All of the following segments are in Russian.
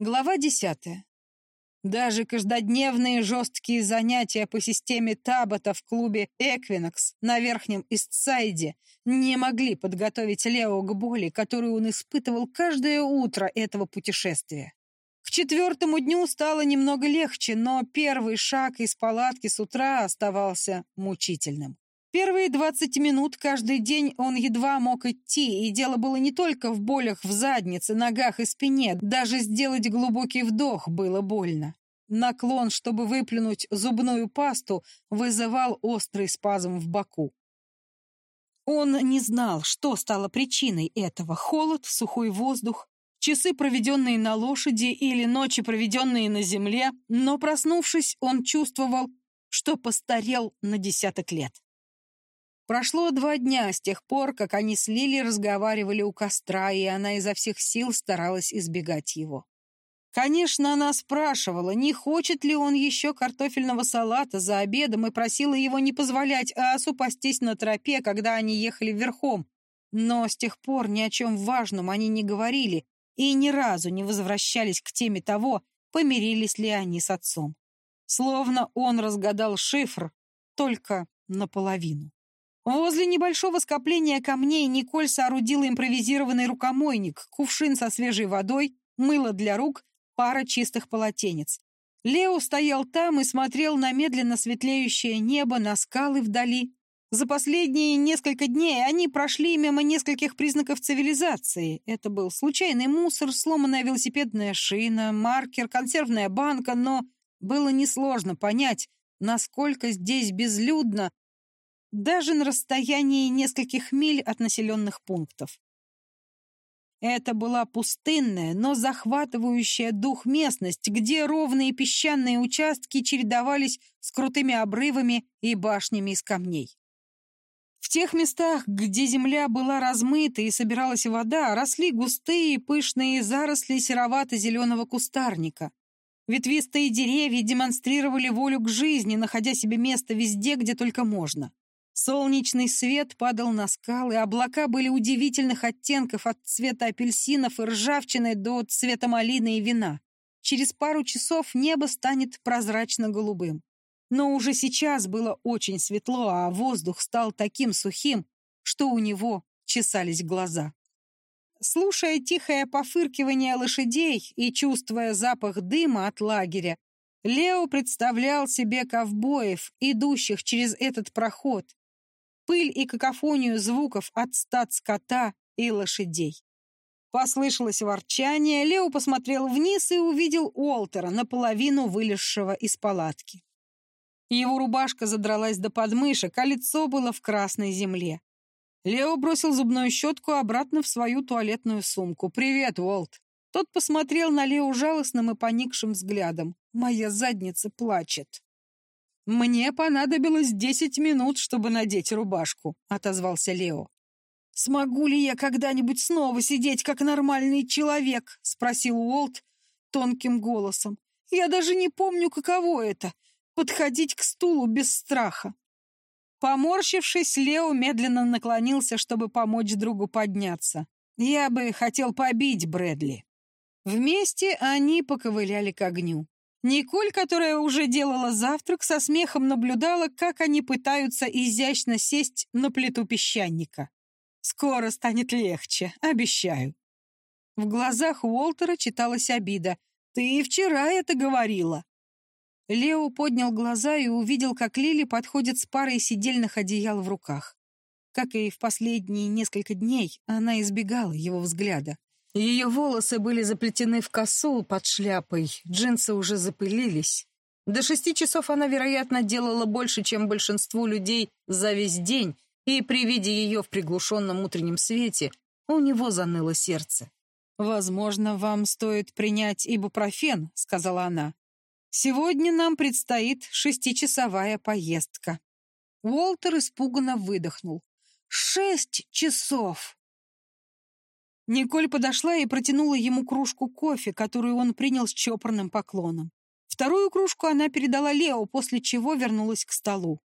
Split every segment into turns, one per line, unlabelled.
Глава десятая. Даже каждодневные жесткие занятия по системе Табата в клубе «Эквинокс» на Верхнем Истсайде не могли подготовить Лео к боли, которую он испытывал каждое утро этого путешествия. К четвертому дню стало немного легче, но первый шаг из палатки с утра оставался мучительным. Первые 20 минут каждый день он едва мог идти, и дело было не только в болях в заднице, ногах и спине, даже сделать глубокий вдох было больно. Наклон, чтобы выплюнуть зубную пасту, вызывал острый спазм в боку. Он не знал, что стало причиной этого. Холод, сухой воздух, часы, проведенные на лошади или ночи, проведенные на земле, но, проснувшись, он чувствовал, что постарел на десяток лет. Прошло два дня с тех пор, как они с Лили разговаривали у костра, и она изо всех сил старалась избегать его. Конечно, она спрашивала, не хочет ли он еще картофельного салата за обедом, и просила его не позволять Асу пастись на тропе, когда они ехали верхом. Но с тех пор ни о чем важном они не говорили и ни разу не возвращались к теме того, помирились ли они с отцом. Словно он разгадал шифр только наполовину. Возле небольшого скопления камней Николь соорудила импровизированный рукомойник, кувшин со свежей водой, мыло для рук, пара чистых полотенец. Лео стоял там и смотрел на медленно светлеющее небо, на скалы вдали. За последние несколько дней они прошли мимо нескольких признаков цивилизации. Это был случайный мусор, сломанная велосипедная шина, маркер, консервная банка, но было несложно понять, насколько здесь безлюдно, даже на расстоянии нескольких миль от населенных пунктов. Это была пустынная, но захватывающая дух местность, где ровные песчаные участки чередовались с крутыми обрывами и башнями из камней. В тех местах, где земля была размыта и собиралась вода, росли густые пышные заросли серовато-зеленого кустарника. Ветвистые деревья демонстрировали волю к жизни, находя себе место везде, где только можно. Солнечный свет падал на скалы, облака были удивительных оттенков от цвета апельсинов и ржавчины до цвета малины и вина. Через пару часов небо станет прозрачно-голубым. Но уже сейчас было очень светло, а воздух стал таким сухим, что у него чесались глаза. Слушая тихое пофыркивание лошадей и чувствуя запах дыма от лагеря, Лео представлял себе ковбоев, идущих через этот проход, пыль и какофонию звуков от стад скота и лошадей. Послышалось ворчание, Лео посмотрел вниз и увидел Уолтера, наполовину вылезшего из палатки. Его рубашка задралась до подмышек, а лицо было в красной земле. Лео бросил зубную щетку обратно в свою туалетную сумку. «Привет, Уолт!» Тот посмотрел на Лео жалостным и поникшим взглядом. «Моя задница плачет». «Мне понадобилось десять минут, чтобы надеть рубашку», — отозвался Лео. «Смогу ли я когда-нибудь снова сидеть как нормальный человек?» — спросил Уолт тонким голосом. «Я даже не помню, каково это — подходить к стулу без страха». Поморщившись, Лео медленно наклонился, чтобы помочь другу подняться. «Я бы хотел побить Брэдли». Вместе они поковыляли к огню. Николь, которая уже делала завтрак, со смехом наблюдала, как они пытаются изящно сесть на плиту песчаника. «Скоро станет легче, обещаю». В глазах Уолтера читалась обида. «Ты вчера это говорила». Лео поднял глаза и увидел, как Лили подходит с парой сидельных одеял в руках. Как и в последние несколько дней, она избегала его взгляда. Ее волосы были заплетены в косу под шляпой, джинсы уже запылились. До шести часов она, вероятно, делала больше, чем большинству людей за весь день, и при виде ее в приглушенном утреннем свете у него заныло сердце. «Возможно, вам стоит принять ибупрофен», — сказала она. «Сегодня нам предстоит шестичасовая поездка». Уолтер испуганно выдохнул. «Шесть часов!» Николь подошла и протянула ему кружку кофе, которую он принял с чопорным поклоном. Вторую кружку она передала Лео, после чего вернулась к столу.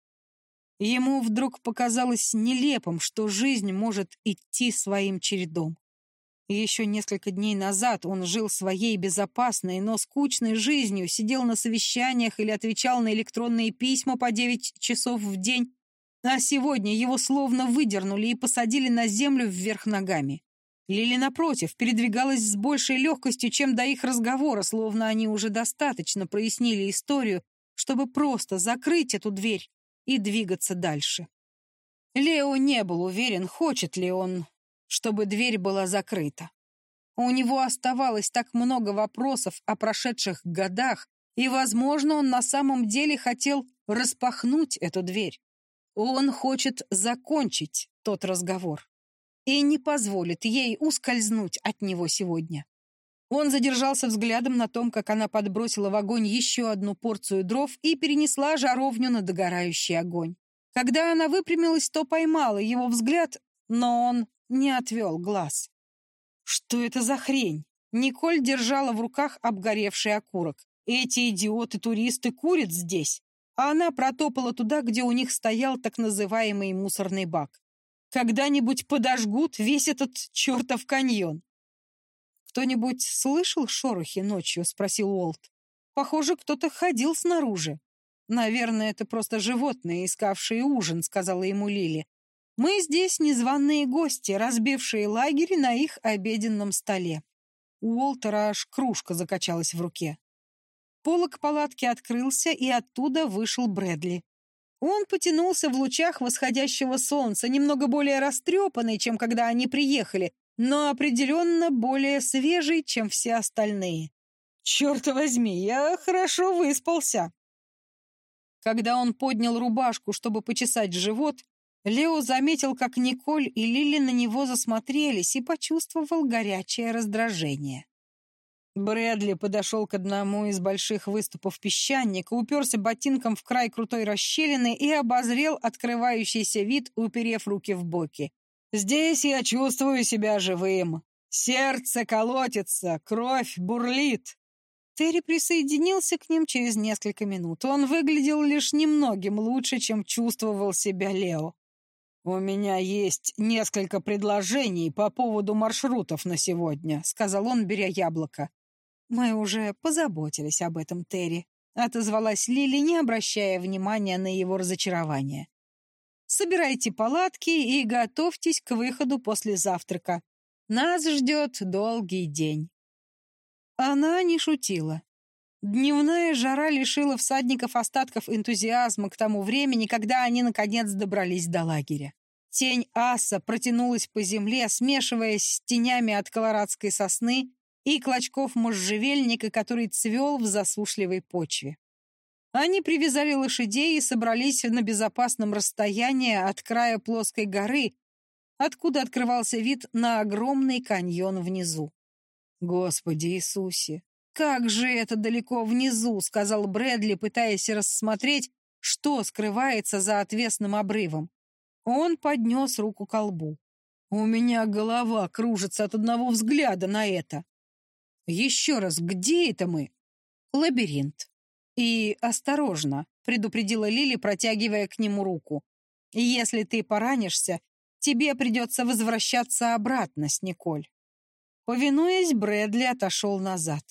Ему вдруг показалось нелепым, что жизнь может идти своим чередом. Еще несколько дней назад он жил своей безопасной, но скучной жизнью, сидел на совещаниях или отвечал на электронные письма по 9 часов в день, а сегодня его словно выдернули и посадили на землю вверх ногами. Лили, напротив, передвигалась с большей легкостью, чем до их разговора, словно они уже достаточно прояснили историю, чтобы просто закрыть эту дверь и двигаться дальше. Лео не был уверен, хочет ли он чтобы дверь была закрыта. У него оставалось так много вопросов о прошедших годах, и, возможно, он на самом деле хотел распахнуть эту дверь. Он хочет закончить тот разговор и не позволит ей ускользнуть от него сегодня. Он задержался взглядом на том, как она подбросила в огонь еще одну порцию дров и перенесла жаровню на догорающий огонь. Когда она выпрямилась, то поймала его взгляд, но он не отвел глаз. Что это за хрень? Николь держала в руках обгоревший окурок. Эти идиоты-туристы курят здесь, а она протопала туда, где у них стоял так называемый мусорный бак. Когда-нибудь подожгут весь этот чертов каньон. «Кто-нибудь слышал шорохи ночью?» — спросил Уолт. «Похоже, кто-то ходил снаружи». «Наверное, это просто животные, искавшие ужин», — сказала ему Лили. Мы здесь незваные гости, разбившие лагерь на их обеденном столе. У Уолтера аж кружка закачалась в руке. Полок палатки открылся, и оттуда вышел Брэдли. Он потянулся в лучах восходящего солнца, немного более растрепанный, чем когда они приехали, но определенно более свежий, чем все остальные. «Черт возьми, я хорошо выспался!» Когда он поднял рубашку, чтобы почесать живот, Лео заметил, как Николь и Лили на него засмотрелись и почувствовал горячее раздражение. Брэдли подошел к одному из больших выступов песчаника, уперся ботинком в край крутой расщелины и обозрел открывающийся вид, уперев руки в боки. «Здесь я чувствую себя живым. Сердце колотится, кровь бурлит». Терри присоединился к ним через несколько минут. Он выглядел лишь немногим лучше, чем чувствовал себя Лео. «У меня есть несколько предложений по поводу маршрутов на сегодня», — сказал он, беря яблоко. «Мы уже позаботились об этом, Терри», — отозвалась Лили, не обращая внимания на его разочарование. «Собирайте палатки и готовьтесь к выходу после завтрака. Нас ждет долгий день». Она не шутила. Дневная жара лишила всадников остатков энтузиазма к тому времени, когда они, наконец, добрались до лагеря. Тень аса протянулась по земле, смешиваясь с тенями от колорадской сосны и клочков можжевельника, который цвел в засушливой почве. Они привязали лошадей и собрались на безопасном расстоянии от края плоской горы, откуда открывался вид на огромный каньон внизу. «Господи Иисусе! Как же это далеко внизу!» — сказал Брэдли, пытаясь рассмотреть, что скрывается за отвесным обрывом. Он поднес руку к колбу. У меня голова кружится от одного взгляда на это. Еще раз, где это мы? Лабиринт. И осторожно, предупредила Лили, протягивая к нему руку. Если ты поранишься, тебе придется возвращаться обратно с Николь. Повинуясь, Брэдли отошел назад.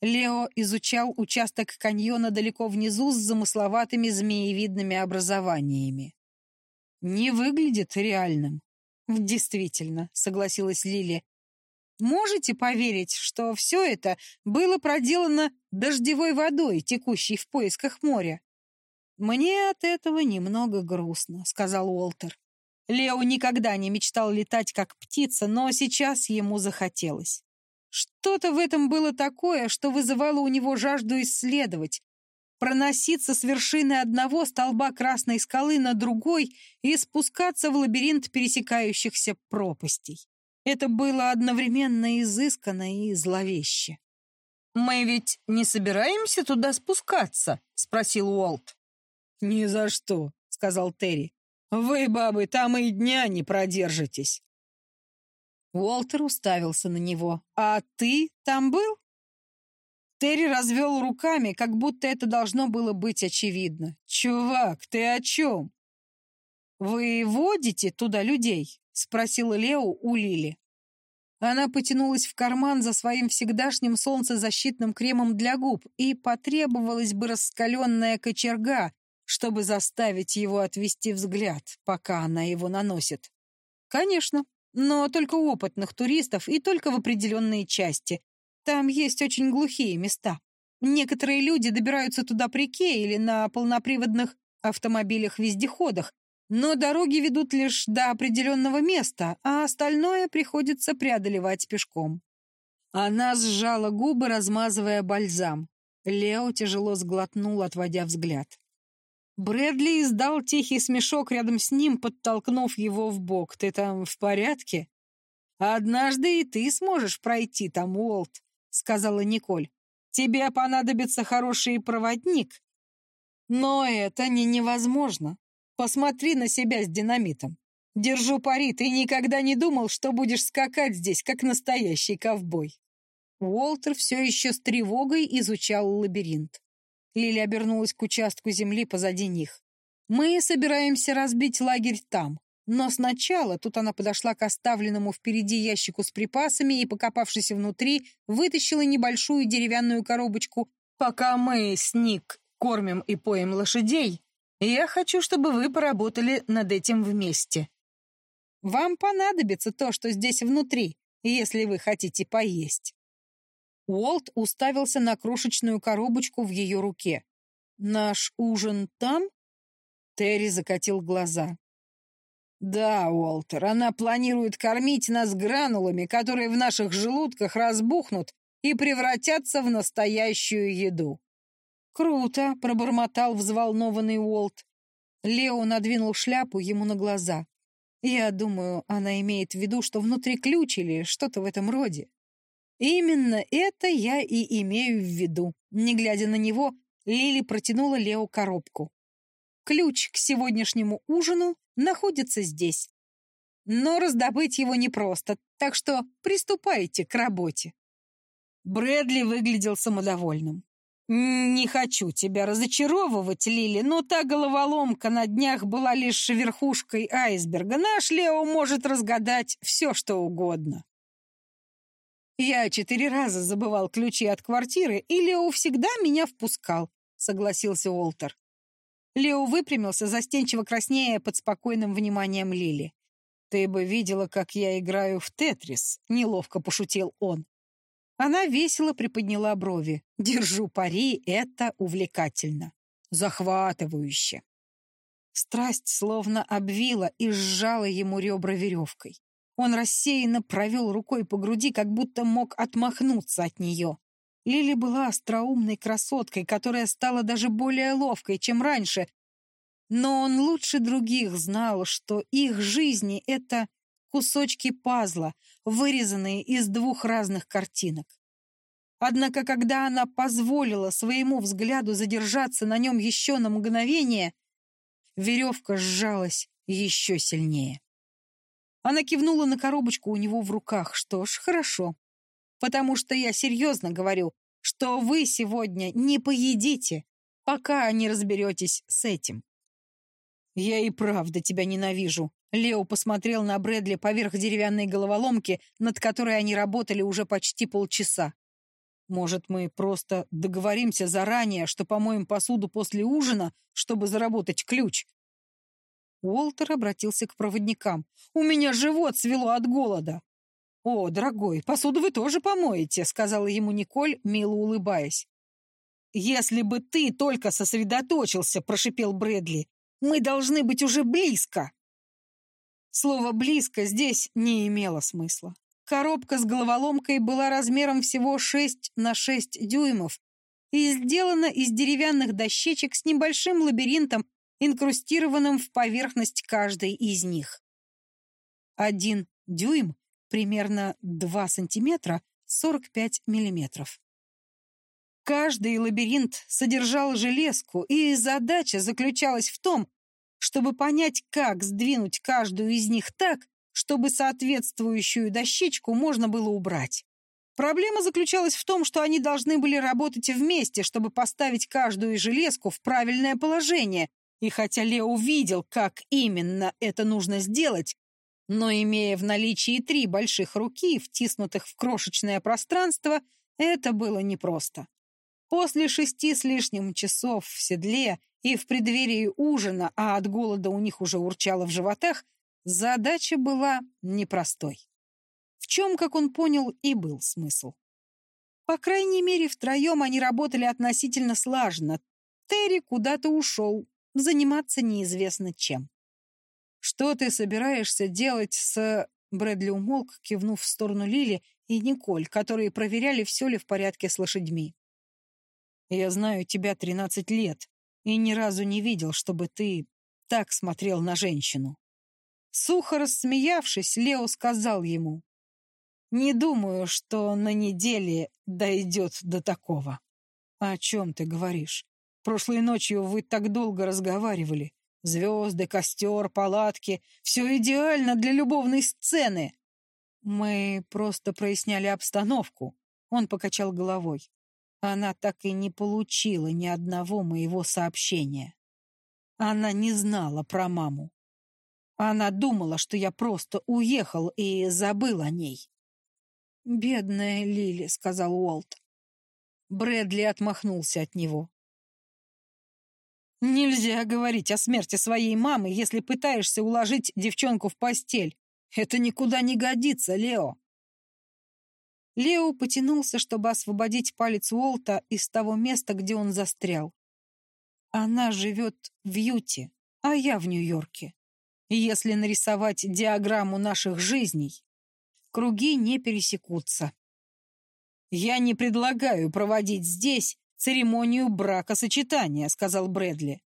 Лео изучал участок каньона далеко внизу с замысловатыми змеевидными образованиями не выглядит реальным. Действительно, согласилась Лили. Можете поверить, что все это было проделано дождевой водой, текущей в поисках моря? Мне от этого немного грустно, сказал Уолтер. Лео никогда не мечтал летать как птица, но сейчас ему захотелось. Что-то в этом было такое, что вызывало у него жажду исследовать, проноситься с вершины одного столба Красной скалы на другой и спускаться в лабиринт пересекающихся пропастей. Это было одновременно изысканно и зловеще. «Мы ведь не собираемся туда спускаться?» — спросил Уолт. «Ни за что», — сказал Терри. «Вы, бабы, там и дня не продержитесь». Уолтер уставился на него. «А ты там был?» Терри развел руками, как будто это должно было быть очевидно. «Чувак, ты о чем?» «Вы водите туда людей?» — спросил Лео у Лили. Она потянулась в карман за своим всегдашним солнцезащитным кремом для губ, и потребовалась бы раскаленная кочерга, чтобы заставить его отвести взгляд, пока она его наносит. Конечно, но только опытных туристов и только в определенные части. Там есть очень глухие места. Некоторые люди добираются туда при Ке или на полноприводных автомобилях-вездеходах, но дороги ведут лишь до определенного места, а остальное приходится преодолевать пешком. Она сжала губы, размазывая бальзам. Лео тяжело сглотнул, отводя взгляд. Брэдли издал тихий смешок рядом с ним, подтолкнув его в бок. «Ты там в порядке?» «Однажды и ты сможешь пройти там, Уолт», — сказала Николь. «Тебе понадобится хороший проводник». «Но это не невозможно. Посмотри на себя с динамитом. Держу пари, ты никогда не думал, что будешь скакать здесь, как настоящий ковбой». Уолтер все еще с тревогой изучал лабиринт. Лили обернулась к участку земли позади них. «Мы собираемся разбить лагерь там. Но сначала тут она подошла к оставленному впереди ящику с припасами и, покопавшись внутри, вытащила небольшую деревянную коробочку. Пока мы с Ник кормим и поем лошадей, я хочу, чтобы вы поработали над этим вместе. Вам понадобится то, что здесь внутри, если вы хотите поесть. Уолт уставился на крошечную коробочку в ее руке. «Наш ужин там?» Терри закатил глаза. «Да, Уолтер, она планирует кормить нас гранулами, которые в наших желудках разбухнут и превратятся в настоящую еду». «Круто!» — пробормотал взволнованный Уолт. Лео надвинул шляпу ему на глаза. «Я думаю, она имеет в виду, что внутри ключ или что-то в этом роде». Именно это я и имею в виду. Не глядя на него, Лили протянула Лео коробку. Ключ к сегодняшнему ужину находится здесь. Но раздобыть его непросто, так что приступайте к работе. Брэдли выглядел самодовольным. «Не хочу тебя разочаровывать, Лили, но та головоломка на днях была лишь верхушкой айсберга. Наш Лео может разгадать все, что угодно». «Я четыре раза забывал ключи от квартиры, и Лео всегда меня впускал», — согласился Уолтер. Лео выпрямился, застенчиво краснея под спокойным вниманием Лили. «Ты бы видела, как я играю в Тетрис», — неловко пошутил он. Она весело приподняла брови. «Держу пари, это увлекательно. Захватывающе». Страсть словно обвила и сжала ему ребра веревкой. Он рассеянно провел рукой по груди, как будто мог отмахнуться от нее. Лили была остроумной красоткой, которая стала даже более ловкой, чем раньше. Но он лучше других знал, что их жизни — это кусочки пазла, вырезанные из двух разных картинок. Однако, когда она позволила своему взгляду задержаться на нем еще на мгновение, веревка сжалась еще сильнее. Она кивнула на коробочку у него в руках. Что ж, хорошо. Потому что я серьезно говорю, что вы сегодня не поедите, пока не разберетесь с этим. Я и правда тебя ненавижу. Лео посмотрел на Брэдли поверх деревянной головоломки, над которой они работали уже почти полчаса. Может, мы просто договоримся заранее, что помоем посуду после ужина, чтобы заработать ключ? Уолтер обратился к проводникам. «У меня живот свело от голода!» «О, дорогой, посуду вы тоже помоете», — сказала ему Николь, мило улыбаясь. «Если бы ты только сосредоточился», — прошипел Брэдли, — «мы должны быть уже близко». Слово «близко» здесь не имело смысла. Коробка с головоломкой была размером всего 6 на 6 дюймов и сделана из деревянных дощечек с небольшим лабиринтом инкрустированным в поверхность каждой из них. Один дюйм, примерно 2 сантиметра, 45 миллиметров. Каждый лабиринт содержал железку, и задача заключалась в том, чтобы понять, как сдвинуть каждую из них так, чтобы соответствующую дощечку можно было убрать. Проблема заключалась в том, что они должны были работать вместе, чтобы поставить каждую железку в правильное положение, и хотя Лео увидел, как именно это нужно сделать, Но имея в наличии три больших руки, втиснутых в крошечное пространство, это было непросто. После шести с лишним часов в седле и в преддверии ужина, а от голода у них уже урчало в животах, задача была непростой. В чем, как он понял, и был смысл. По крайней мере, втроем они работали относительно слаженно. Терри куда-то ушел, заниматься неизвестно чем. «Что ты собираешься делать с...» Брэдли умолк, кивнув в сторону Лили и Николь, которые проверяли, все ли в порядке с лошадьми. «Я знаю тебя тринадцать лет и ни разу не видел, чтобы ты так смотрел на женщину». Сухо рассмеявшись, Лео сказал ему, «Не думаю, что на неделе дойдет до такого». «О чем ты говоришь? Прошлой ночью вы так долго разговаривали. Звезды, костер, палатки — все идеально для любовной сцены. Мы просто проясняли обстановку. Он покачал головой. Она так и не получила ни одного моего сообщения. Она не знала про маму. Она думала, что я просто уехал и забыл о ней. «Бедная Лили», — сказал Уолт. Брэдли отмахнулся от него. Нельзя говорить о смерти своей мамы, если пытаешься уложить девчонку в постель. Это никуда не годится, Лео. Лео потянулся, чтобы освободить палец Уолта из того места, где он застрял. Она живет в Юте, а я в Нью-Йорке. Если нарисовать диаграмму наших жизней, круги не пересекутся. Я не предлагаю проводить здесь церемонию бракосочетания», — сказал Брэдли.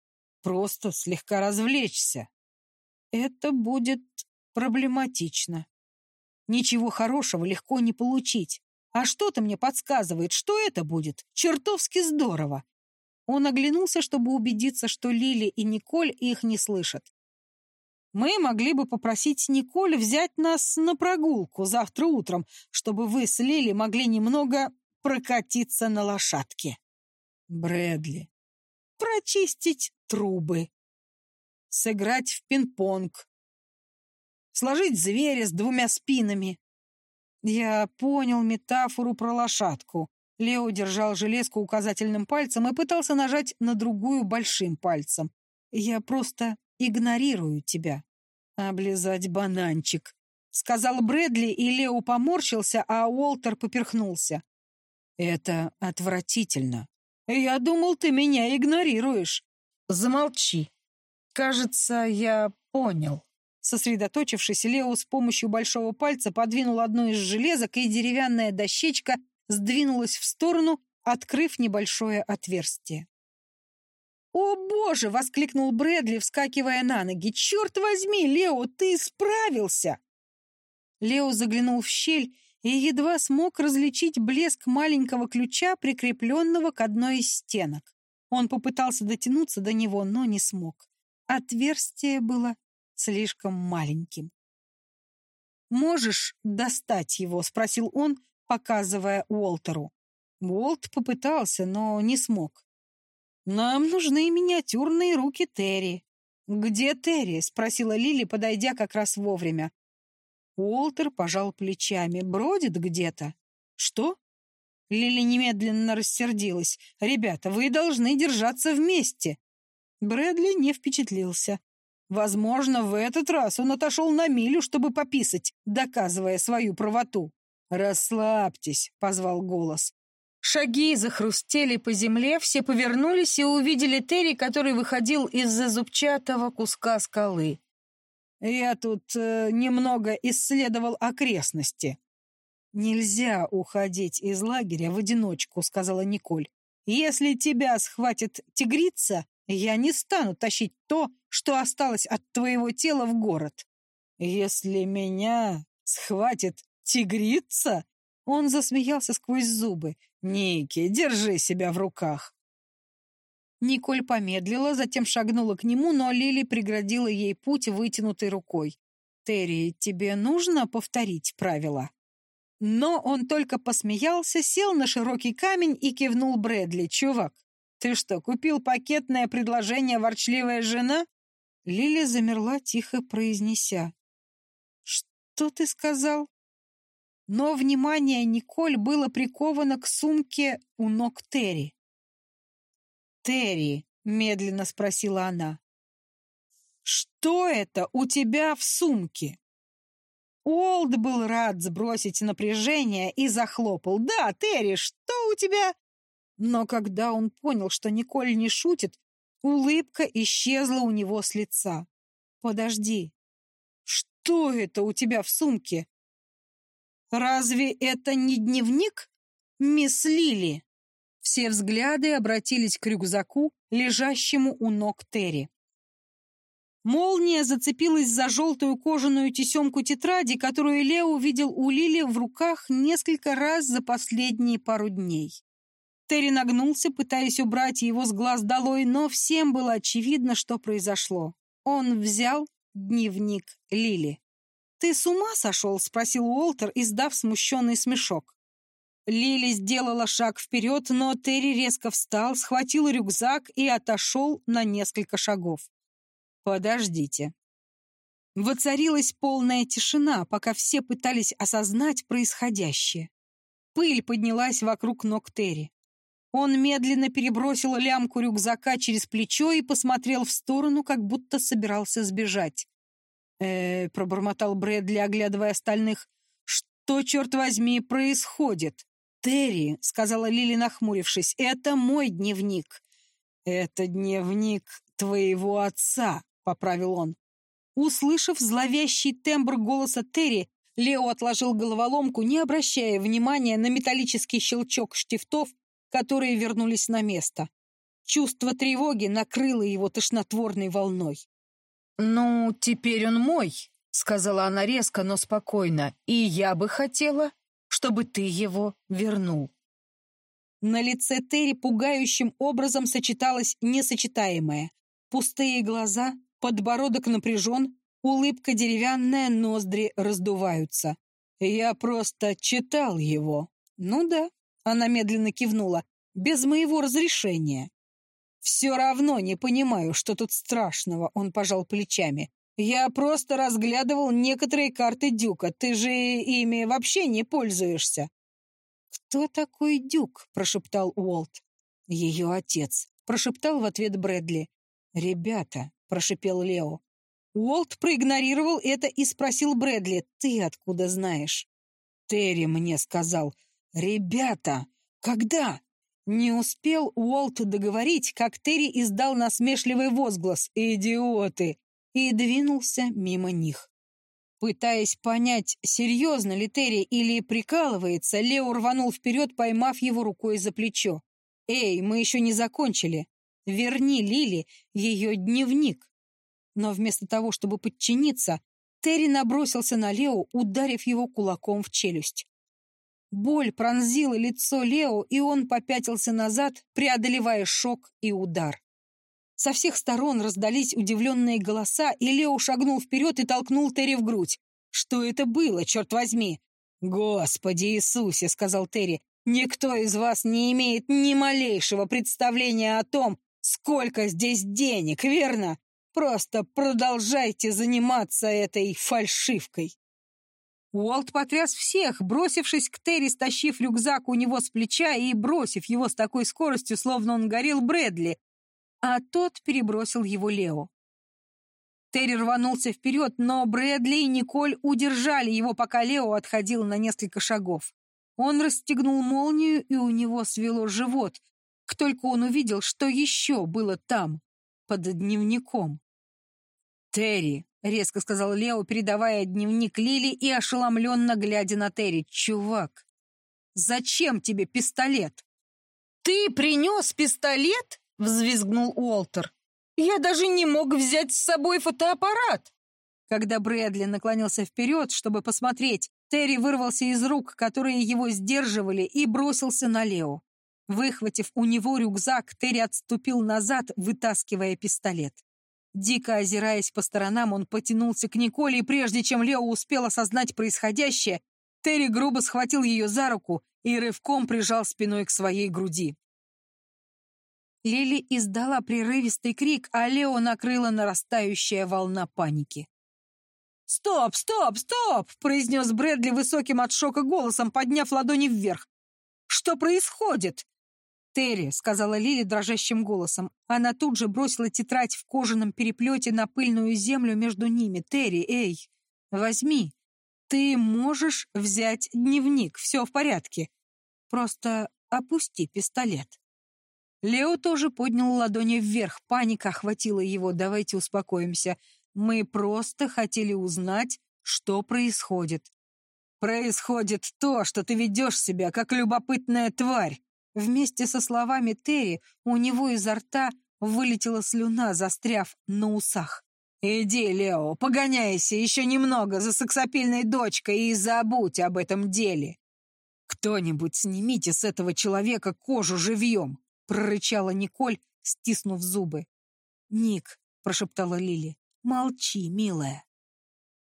«Просто слегка развлечься». «Это будет проблематично. Ничего хорошего легко не получить. А что-то мне подсказывает, что это будет чертовски здорово». Он оглянулся, чтобы убедиться, что Лили и Николь их не слышат. «Мы могли бы попросить Николь взять нас на прогулку завтра утром, чтобы вы с Лили могли немного прокатиться на лошадке». Брэдли. Прочистить трубы. Сыграть в пинг-понг. Сложить зверя с двумя спинами. Я понял метафору про лошадку. Лео держал железку указательным пальцем и пытался нажать на другую большим пальцем. Я просто игнорирую тебя. Облизать бананчик. Сказал Брэдли, и Лео поморщился, а Уолтер поперхнулся. Это отвратительно. «Я думал, ты меня игнорируешь». «Замолчи. Кажется, я понял». Сосредоточившись, Лео с помощью большого пальца подвинул одну из железок, и деревянная дощечка сдвинулась в сторону, открыв небольшое отверстие. «О, боже!» — воскликнул Брэдли, вскакивая на ноги. «Черт возьми, Лео, ты справился!» Лео заглянул в щель и едва смог различить блеск маленького ключа, прикрепленного к одной из стенок. Он попытался дотянуться до него, но не смог. Отверстие было слишком маленьким. «Можешь достать его?» — спросил он, показывая Уолтеру. Уолт попытался, но не смог. «Нам нужны миниатюрные руки Терри». «Где Терри?» — спросила Лили, подойдя как раз вовремя. Уолтер пожал плечами. «Бродит где-то». «Что?» Лили немедленно рассердилась. «Ребята, вы должны держаться вместе». Брэдли не впечатлился. Возможно, в этот раз он отошел на милю, чтобы пописать, доказывая свою правоту. «Расслабьтесь», — позвал голос. Шаги захрустели по земле, все повернулись и увидели Терри, который выходил из-за зубчатого куска скалы. Я тут э, немного исследовал окрестности. Нельзя уходить из лагеря в одиночку, сказала Николь. Если тебя схватит тигрица, я не стану тащить то, что осталось от твоего тела в город. Если меня схватит тигрица, он засмеялся сквозь зубы. Ники, держи себя в руках. Николь помедлила, затем шагнула к нему, но Лили преградила ей путь вытянутой рукой. «Терри, тебе нужно повторить правила?» Но он только посмеялся, сел на широкий камень и кивнул Брэдли. «Чувак, ты что, купил пакетное предложение «Ворчливая жена»?» Лили замерла, тихо произнеся. «Что ты сказал?» Но внимание Николь было приковано к сумке у ног Терри. «Терри», — медленно спросила она, — «что это у тебя в сумке?» Уолд был рад сбросить напряжение и захлопал. «Да, Терри, что у тебя?» Но когда он понял, что Николь не шутит, улыбка исчезла у него с лица. «Подожди, что это у тебя в сумке?» «Разве это не дневник, мисс Лили?» Все взгляды обратились к рюкзаку, лежащему у ног Терри. Молния зацепилась за желтую кожаную тесемку тетради, которую Лео увидел у Лили в руках несколько раз за последние пару дней. Терри нагнулся, пытаясь убрать его с глаз долой, но всем было очевидно, что произошло. Он взял дневник Лили. «Ты с ума сошел?» — спросил Уолтер, издав смущенный смешок. Лили сделала шаг вперед, но Терри резко встал, схватил рюкзак и отошел на несколько шагов. «Подождите». Воцарилась полная тишина, пока все пытались осознать происходящее. Пыль поднялась вокруг ног Терри. Он медленно перебросил лямку рюкзака через плечо и посмотрел в сторону, как будто собирался сбежать. э пробормотал Брэдли, оглядывая остальных. «Что, черт возьми, происходит?» «Терри», — сказала Лили, нахмурившись, — «это мой дневник». «Это дневник твоего отца», поправил он. Услышав зловещий тембр голоса Терри, Лео отложил головоломку, не обращая внимания на металлический щелчок штифтов, которые вернулись на место. Чувство тревоги накрыло его тошнотворной волной. «Ну, теперь он мой», — сказала она резко, но спокойно, «и я бы хотела, чтобы ты его вернул». На лице Терри пугающим образом сочеталось несочетаемое. Пустые глаза, Подбородок напряжен, улыбка деревянная, ноздри раздуваются. Я просто читал его. Ну да, она медленно кивнула. Без моего разрешения. Все равно не понимаю, что тут страшного, он пожал плечами. Я просто разглядывал некоторые карты Дюка. Ты же ими вообще не пользуешься. Кто такой Дюк? прошептал Уолт. Ее отец, прошептал в ответ Брэдли. Ребята, — прошипел Лео. Уолт проигнорировал это и спросил Брэдли, «Ты откуда знаешь?» Терри мне сказал, «Ребята, когда?» Не успел Уолт договорить, как Терри издал насмешливый возглас «Идиоты!» и двинулся мимо них. Пытаясь понять, серьезно ли Терри или прикалывается, Лео рванул вперед, поймав его рукой за плечо. «Эй, мы еще не закончили. Верни Лили ее дневник. Но вместо того, чтобы подчиниться, Терри набросился на Лео, ударив его кулаком в челюсть. Боль пронзила лицо Лео, и он попятился назад, преодолевая шок и удар. Со всех сторон раздались удивленные голоса, и Лео шагнул вперед и толкнул Терри в грудь. «Что это было, черт возьми?» «Господи Иисусе!» — сказал Терри. «Никто из вас не имеет ни малейшего представления о том, Сколько здесь денег, верно? Просто продолжайте заниматься этой фальшивкой. Уолт потряс всех, бросившись к Терри, стащив рюкзак у него с плеча и бросив его с такой скоростью, словно он горел Брэдли, а тот перебросил его Лео. Терри рванулся вперед, но Брэдли и Николь удержали его, пока Лео отходил на несколько шагов. Он расстегнул молнию, и у него свело живот, только он увидел, что еще было там, под дневником. «Терри», — резко сказал Лео, передавая дневник Лили и ошеломленно глядя на Терри. «Чувак, зачем тебе пистолет?» «Ты принес пистолет?» — взвизгнул Уолтер. «Я даже не мог взять с собой фотоаппарат!» Когда Брэдли наклонился вперед, чтобы посмотреть, Терри вырвался из рук, которые его сдерживали, и бросился на Лео. Выхватив у него рюкзак, Терри отступил назад, вытаскивая пистолет. Дико озираясь по сторонам, он потянулся к Николе, и прежде чем Лео успел осознать происходящее, Терри грубо схватил ее за руку и рывком прижал спиной к своей груди. Лили издала прерывистый крик, а Лео накрыла нарастающая волна паники. «Стоп, стоп, стоп!» — произнес Брэдли высоким от шока голосом, подняв ладони вверх. «Что происходит?» «Терри», — сказала Лили дрожащим голосом. Она тут же бросила тетрадь в кожаном переплете на пыльную землю между ними. «Терри, эй, возьми. Ты можешь взять дневник, все в порядке. Просто опусти пистолет». Лео тоже поднял ладони вверх. Паника охватила его. «Давайте успокоимся. Мы просто хотели узнать, что происходит». «Происходит то, что ты ведешь себя, как любопытная тварь», Вместе со словами Терри у него изо рта вылетела слюна, застряв на усах. «Иди, Лео, погоняйся еще немного за сексапильной дочкой и забудь об этом деле!» «Кто-нибудь снимите с этого человека кожу живьем!» — прорычала Николь, стиснув зубы. «Ник», — прошептала Лили, — «молчи, милая».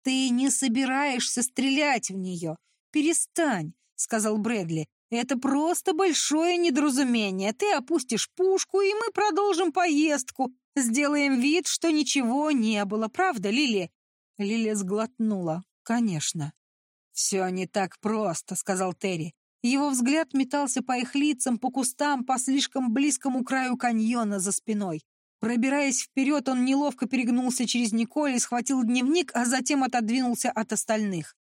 «Ты не собираешься стрелять в нее. Перестань», — сказал Брэдли. Это просто большое недоразумение. Ты опустишь пушку, и мы продолжим поездку. Сделаем вид, что ничего не было. Правда, Лили?» Лили сглотнула. «Конечно». «Все не так просто», — сказал Терри. Его взгляд метался по их лицам, по кустам, по слишком близкому краю каньона за спиной. Пробираясь вперед, он неловко перегнулся через Николь и схватил дневник, а затем отодвинулся от остальных.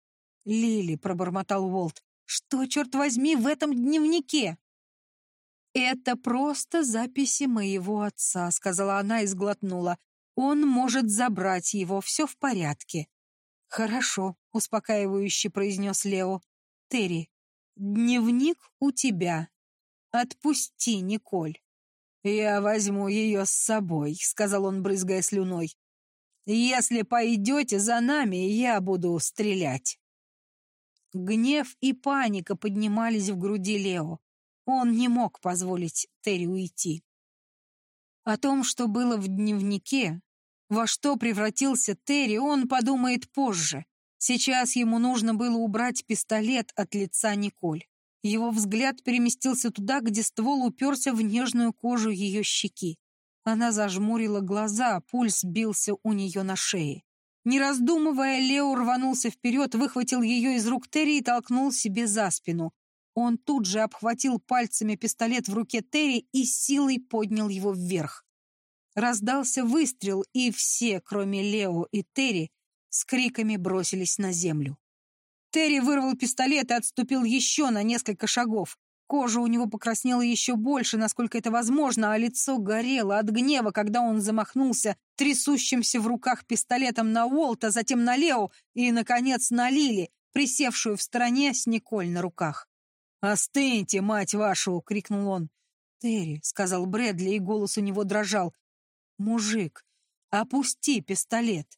«Лили», — пробормотал Уолт, что, черт возьми, в этом дневнике? «Это просто записи моего отца», — сказала она и сглотнула. «Он может забрать его, все в порядке». «Хорошо», — успокаивающе произнес Лео. «Терри, дневник у тебя. Отпусти, Николь». «Я возьму ее с собой», — сказал он, брызгая слюной. «Если пойдете за нами, я буду стрелять». Гнев и паника поднимались в груди Лео. Он не мог позволить Терри уйти. О том, что было в дневнике, во что превратился Терри, он подумает позже. Сейчас ему нужно было убрать пистолет от лица Николь. Его взгляд переместился туда, где ствол уперся в нежную кожу ее щеки. Она зажмурила глаза, пульс бился у нее на шее. Не раздумывая, Лео рванулся вперед, выхватил ее из рук Терри и толкнул себе за спину. Он тут же обхватил пальцами пистолет в руке Терри и силой поднял его вверх. Раздался выстрел, и все, кроме Лео и Терри, с криками бросились на землю. Терри вырвал пистолет и отступил еще на несколько шагов. Кожа у него покраснела еще больше, насколько это возможно, а лицо горело от гнева, когда он замахнулся трясущимся в руках пистолетом на Уолта, затем на Лео и, наконец, на Лили, присевшую в стороне с Николь на руках. «Остыньте, мать вашу!» — крикнул он. «Терри», — сказал Брэдли, и голос у него дрожал. «Мужик, опусти пистолет.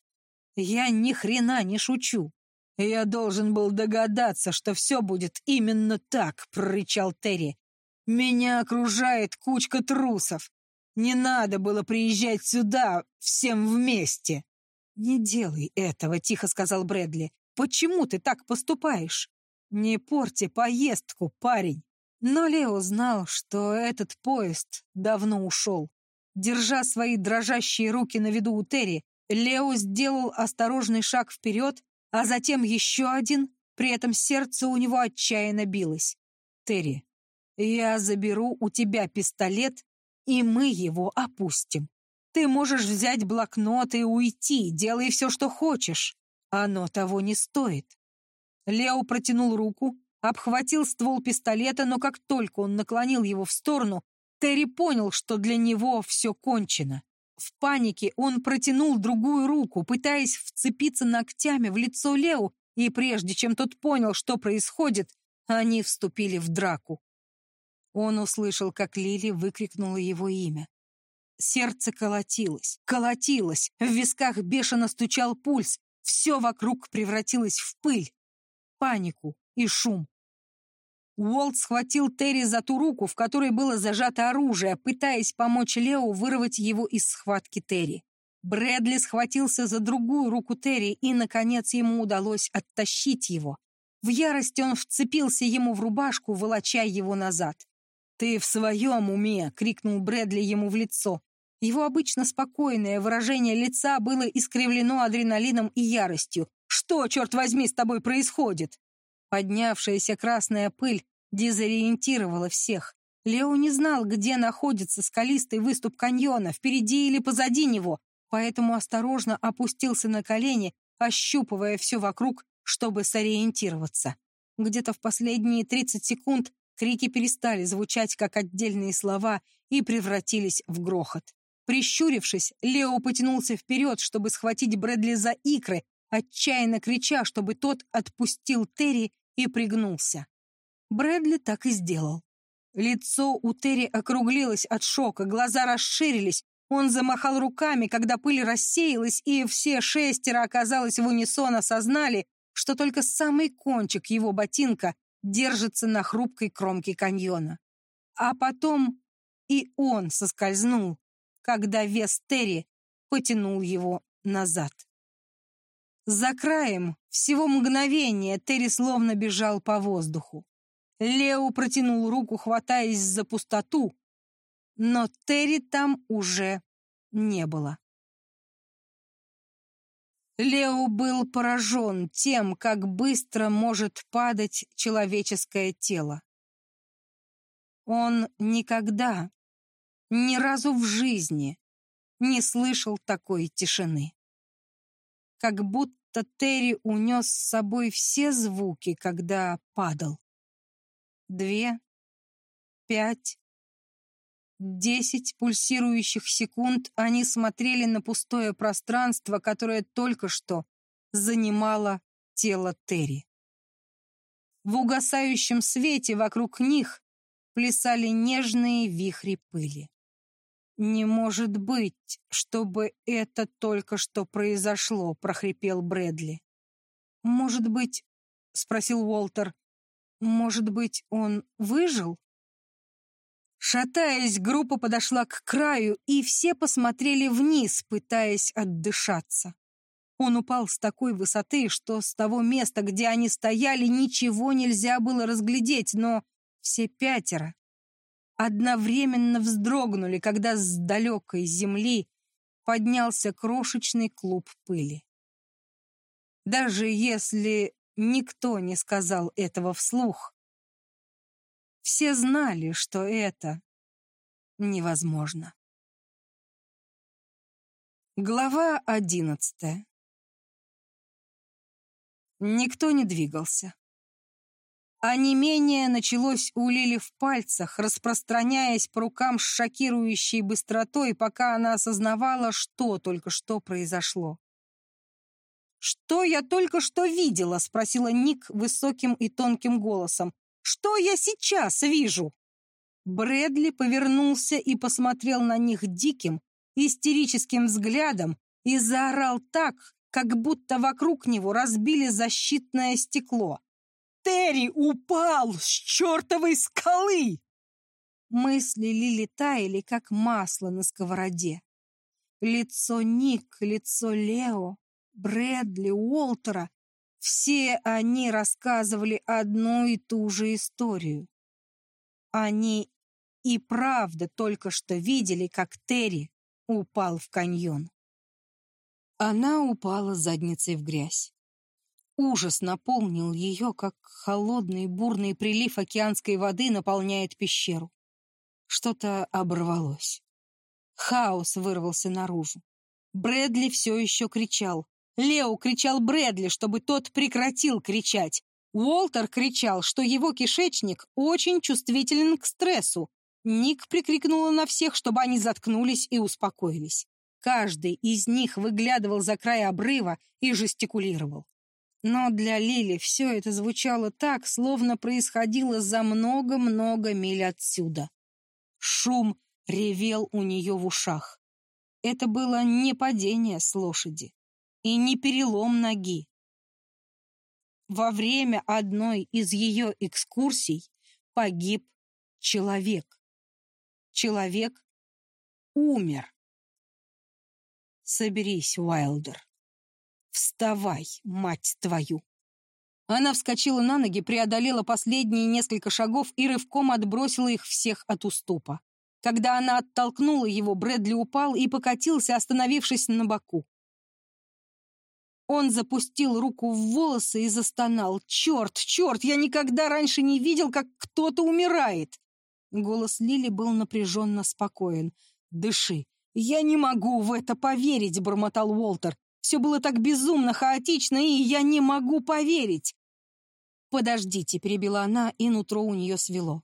Я ни хрена не шучу. «Я должен был догадаться, что все будет именно так», — прорычал Терри. «Меня окружает кучка трусов. Не надо было приезжать сюда всем вместе». «Не делай этого», — тихо сказал Брэдли. «Почему ты так поступаешь? Не порти поездку, парень». Но Лео знал, что этот поезд давно ушел. Держа свои дрожащие руки на виду у Терри, Лео сделал осторожный шаг вперед, а затем еще один, при этом сердце у него отчаянно билось. «Терри, я заберу у тебя пистолет, и мы его опустим. Ты можешь взять блокнот и уйти, делай все, что хочешь. Оно того не стоит». Лео протянул руку, обхватил ствол пистолета, но как только он наклонил его в сторону, Терри понял, что для него все кончено. В панике он протянул другую руку, пытаясь вцепиться ногтями в лицо Лео, и прежде чем тот понял, что происходит, они вступили в драку. Он услышал, как Лили выкрикнула его имя. Сердце колотилось, колотилось, в висках бешено стучал пульс, все вокруг превратилось в пыль, панику и шум. Уолт схватил Терри за ту руку, в которой было зажато оружие, пытаясь помочь Лео вырвать его из схватки Терри. Брэдли схватился за другую руку Терри, и, наконец, ему удалось оттащить его. В ярости он вцепился ему в рубашку, волоча его назад. «Ты в своем уме!» — крикнул Брэдли ему в лицо. Его обычно спокойное выражение лица было искривлено адреналином и яростью. Что, черт возьми, с тобой происходит?» Поднявшаяся красная пыль дезориентировала всех. Лео не знал, где находится скалистый выступ каньона, впереди или позади него, поэтому осторожно опустился на колени, ощупывая все вокруг, чтобы сориентироваться. Где-то в последние 30 секунд крики перестали звучать как отдельные слова и превратились в грохот. Прищурившись, Лео потянулся вперед, чтобы схватить Брэдли за икры, отчаянно крича, чтобы тот отпустил Терри и пригнулся. Брэдли так и сделал. Лицо у Терри округлилось от шока, глаза расширились. Он замахал руками, когда пыль рассеялась, и все шестеро, оказалось, в унисон осознали, что только самый кончик его ботинка держится на хрупкой кромке каньона. А потом и он соскользнул, когда вес Терри потянул его назад. За краем всего мгновения Терри словно бежал по воздуху. Лео протянул руку, хватаясь за пустоту, но Терри там уже не было. Лео был поражен тем, как быстро может падать человеческое тело. Он никогда, ни разу в жизни не слышал такой тишины. Как будто Терри унес с собой все звуки, когда падал две, пять, десять пульсирующих секунд они смотрели на пустое пространство, которое только что занимало тело Терри. В угасающем свете вокруг них плясали нежные вихри пыли. «Не может быть, чтобы это только что произошло», — прохрипел Брэдли. «Может быть», — спросил Уолтер, может быть, он выжил? Шатаясь, группа подошла к краю, и все посмотрели вниз, пытаясь отдышаться. Он упал с такой высоты, что с того места, где они стояли, ничего нельзя было разглядеть, но все пятеро одновременно вздрогнули, когда с далекой земли поднялся крошечный клуб пыли. Даже если Никто не сказал этого вслух. Все знали, что это невозможно. Глава одиннадцатая. Никто не двигался. А не менее началось у Лили в пальцах, распространяясь по рукам с шокирующей быстротой, пока она осознавала, что только что произошло. «Что я только что видела?» — спросила Ник высоким и тонким голосом. «Что я сейчас вижу?» Брэдли повернулся и посмотрел на них диким, истерическим взглядом и заорал так, как будто вокруг него разбили защитное стекло. «Терри упал с чертовой скалы!» Мысли Лили таяли, как масло на сковороде. Лицо Ник, лицо Лео, Брэдли, Уолтера, все они рассказывали одну и ту же историю. Они и правда только что видели, как Терри упал в каньон. Она упала задницей в грязь. Ужас наполнил ее, как холодный бурный прилив океанской воды наполняет пещеру. Что-то оборвалось. Хаос вырвался наружу. Брэдли все еще кричал. Лео кричал Брэдли, чтобы тот прекратил кричать. Уолтер кричал, что его кишечник очень чувствителен к стрессу. Ник прикрикнула на всех, чтобы они заткнулись и успокоились. Каждый из них выглядывал за край обрыва и жестикулировал. Но для Лили все это звучало так, словно происходило за много-много миль отсюда. Шум ревел у нее в ушах. Это было не падение с лошади и не перелом ноги. Во время одной из ее экскурсий погиб человек. Человек умер. Соберись, Уайлдер. Вставай, мать твою. Она вскочила на ноги, преодолела последние несколько шагов и рывком отбросила их всех от уступа. Когда она оттолкнула его, Брэдли упал и покатился, остановившись на боку. Он запустил руку в волосы и застонал. «Черт, черт, я никогда раньше не видел, как кто-то умирает!» Голос Лили был напряженно спокоен. «Дыши! Я не могу в это поверить!» — бормотал Уолтер. «Все было так безумно хаотично, и я не могу поверить!» «Подождите!» — перебила она, и нутро у нее свело.